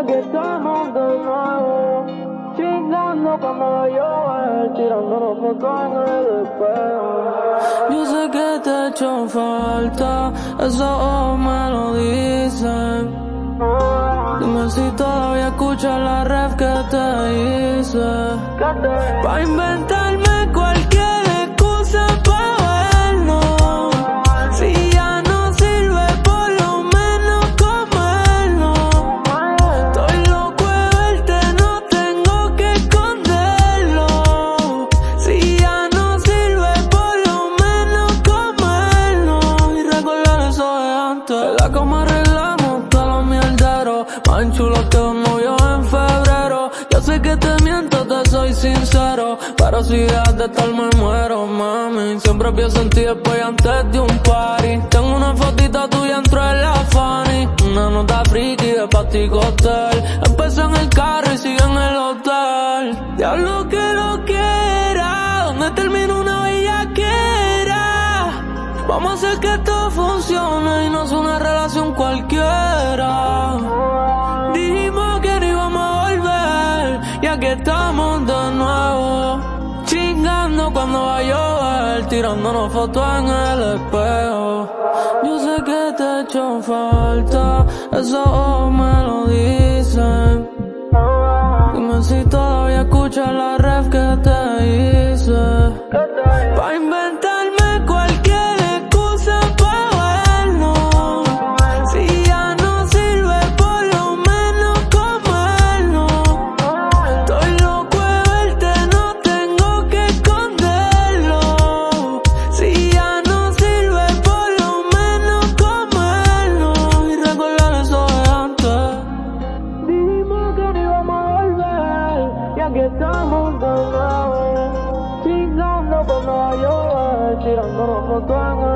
aquí estamos de nuevo. Chingando cuando yo tirándonos fotos en el espejo. Yo sé que te he hecho falta, eso me lo dicen. Dime si todavía escuchas la ref que te hice. Pa' En la cama arreglamos todos los mierderos. Más chulos que un novio en febrero. Yo sé que te miento, te soy sincero. Pero si dejas de estar me muero, mami. Siempre pienso en ti después antes de un party. Tengo una fotita tuya dentro de la funny. Una nota friki de plástico hotel. Empezó en el carro y sigue en el hotel. Diablo que lo quiera. Donde termina una. Vamos a hacer que esto funcione y no es una relación cualquiera. Dijimos que no íbamos a volver y aquí estamos de nuevo. Chingando cuando va a llover, tirándonos fotos en el espejo. Yo sé que te he hecho falta, eso me lo dicen. Dime si todavía escuchas la ref que estamos de nuevo. Chingando cuando va a llover, tirándonos fotos en